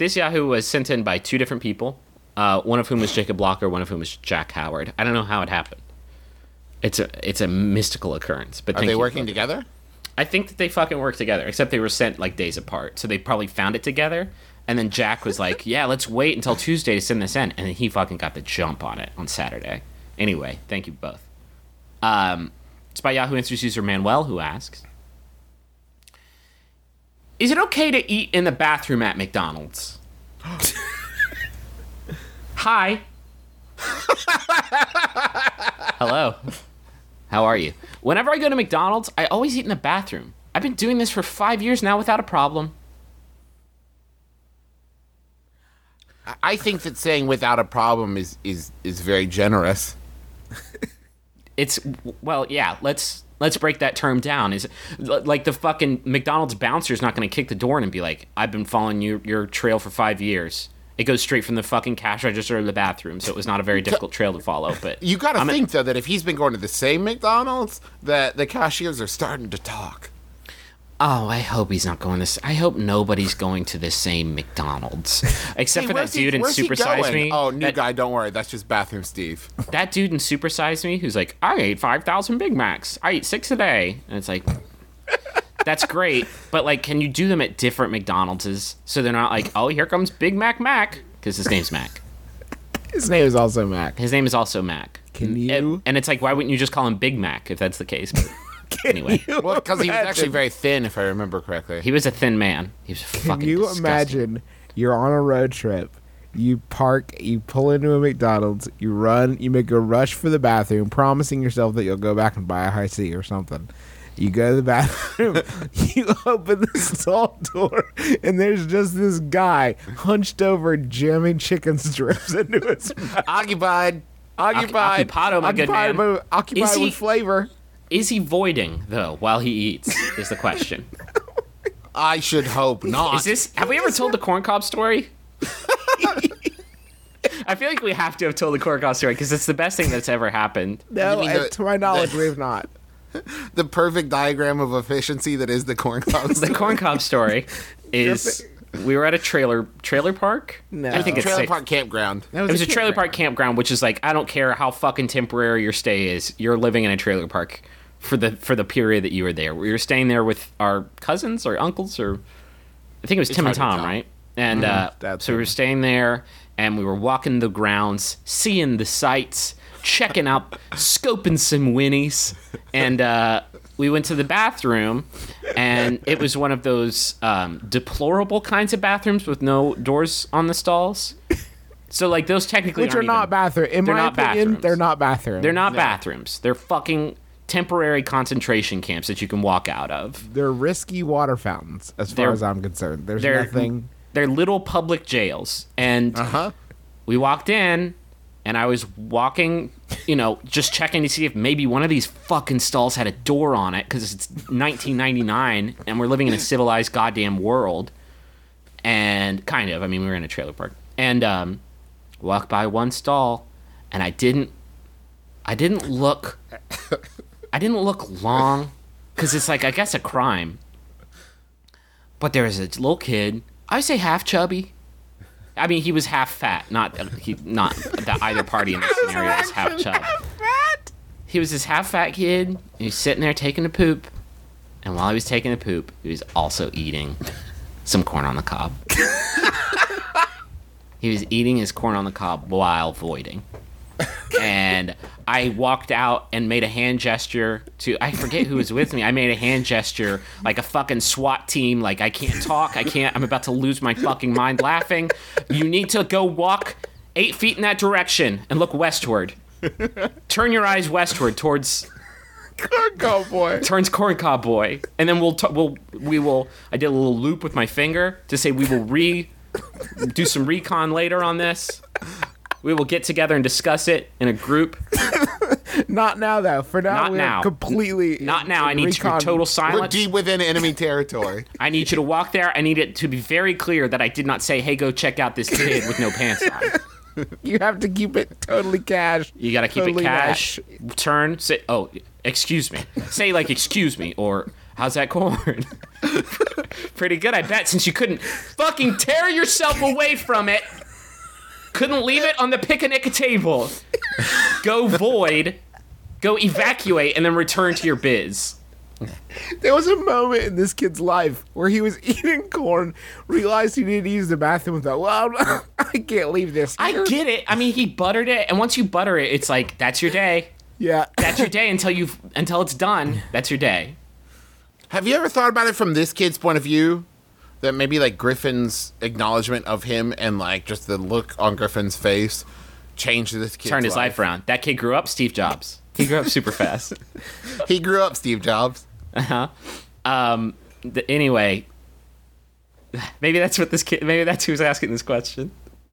this Yahoo was sent in by two different people. Uh, one of whom was Jacob Blocker, one of whom was Jack Howard. I don't know how it happened. It's a it's a mystical occurrence. But Are they working together? I think that they fucking work together, except they were sent like days apart. So they probably found it together. And then Jack was like, "Yeah, let's wait until Tuesday to send this in," and then he fucking got the jump on it on Saturday. Anyway, thank you both. Um, it's by Yahoo Answers user Manuel who asks, "Is it okay to eat in the bathroom at McDonald's?" Hi. Hello. How are you? Whenever I go to McDonald's, I always eat in the bathroom. I've been doing this for five years now without a problem. I think that saying without a problem is is is very generous. It's well, yeah. Let's let's break that term down. Is like the fucking McDonald's bouncer is not going to kick the door in and be like, "I've been following your your trail for five years." It goes straight from the fucking cash register to the bathroom, so it was not a very difficult trail to follow. But You got to I'm a- think though that if he's been going to the same McDonald's, that the cashiers are starting to talk. Oh, I hope he's not going this. I hope nobody's going to the same McDonald's, except Hey, for that where's he- dude in where's Super Size? Me. Oh, new that, guy. Don't worry, that's just bathroom Steve. that dude in Super Size Me who's like, I ate five thousand Big Macs. I eat six a day, and it's like, that's great, but like, can you do them at different McDonald's so they're not like, oh, here comes Big Mac Mac because his name's Mac. His name is also Mac. His name is also Mac. Can And- you- And, it's like, why wouldn't you just call him Big Mac if that's the case? But anyway, Well, because he was actually very thin, if I remember correctly. he was a thin man. He was Can fucking. you disgusting. imagine you're on a road trip, you park, you pull into a McDonald's, you run, you make a rush for the bathroom, promising yourself that you'll go back and buy a Hi-C or something. You go to the bathroom, you open the stall door, and there's just this guy hunched over jamming chicken strips into his mouth. occupied, occupied. occupado, my good occupied, man. occupied Is he- with flavor. Is he voiding though while he eats? Is the question. I should hope not. Is this? Have we ever told the corn cob story? I feel like we have to have told the corn cob story because it's the best thing that's ever happened. No, mean the- to my knowledge, we have not. the perfect diagram of efficiency that is the corn cob? The corn cob story is we were at a trailer trailer park. No. I think it's trailer safe. park campground. That It was a trailer park campground, which is like I don't care how fucking temporary your stay is. You're living in a trailer park for the for the period that you were there. We were staying there with our cousins or uncles or I think it was Tim and to Tom, tell. right? And uh, so we were staying there, and we were walking the grounds, seeing the sights, checking out, scoping some winnies, and uh, we went to the bathroom, and it was one of those um, deplorable kinds of bathrooms with no doors on the stalls. So like those technically Which are not even- bathroom. In my opinion, bathrooms. they're not bathrooms. They're not bathrooms. They're fucking temporary concentration camps that you can walk out of. They're risky water fountains, as far They're- as I'm concerned. There's They're nothing. They're little public jails, and Uh huh. we walked in, and I was walking, you know, just checking to see if maybe one of these fucking stalls had a door on it because it's 1999 and we're living in a civilized goddamn world. And kind of, I mean, we were in a trailer park, and um, walked by one stall, and I didn't, I didn't look, I didn't look long, because it's like I guess a crime. But there was a little kid. I say half chubby. I mean, he was half fat. Not he. Not that either party in this scenario was half chub. He was this half fat kid. and He was sitting there taking a poop, and while he was taking a poop, he was also eating some corn on the cob. he was eating his corn on the cob while voiding. And I walked out and made a hand gesture to I forget who was with me. I made a hand gesture like a fucking SWAT team, like I can't talk, I can't I'm about to lose my fucking mind laughing. You need to go walk eight feet in that direction and look westward. Turn your eyes westward towards Go boy. turns corn cob boy, and then we'll t- we'll we will. I did a little loop with my finger to say we will re do some recon later on this. We will get together and discuss it in a group. Not now, though. For now, Not we're now. completely. Not now. I need recon- total silence. We're deep within enemy territory. I need you to walk there. I need it to be very clear that I did not say, "Hey, go check out this kid with no pants on." You have to keep it totally cash. You gotta keep Totally it cash. Turn. Say, "Oh, excuse me." Say like "excuse me" or How's that corn? Pretty good, I bet, since you couldn't fucking tear yourself away from it. Couldn't leave it on the picnic table. Go void, go evacuate, and then return to your biz. There was a moment in this kid's life where he was eating corn, realized he needed to use the bathroom, and thought, "Well, I can't leave this." I get it. I mean, he buttered it, and once you butter it, it's like that's your day. Yeah, That's your day until you until it's done. That's your day. Have you ever thought about it from this kid's point of view? That maybe like Griffin's acknowledgement of him and like just the look on Griffin's face changed this kid's Turned his life around. That kid grew up Steve Jobs. He grew up super fast. He grew up Steve Jobs. Uh huh. Um. th- anyway, maybe that's what this kid. Maybe that's who's asking this question.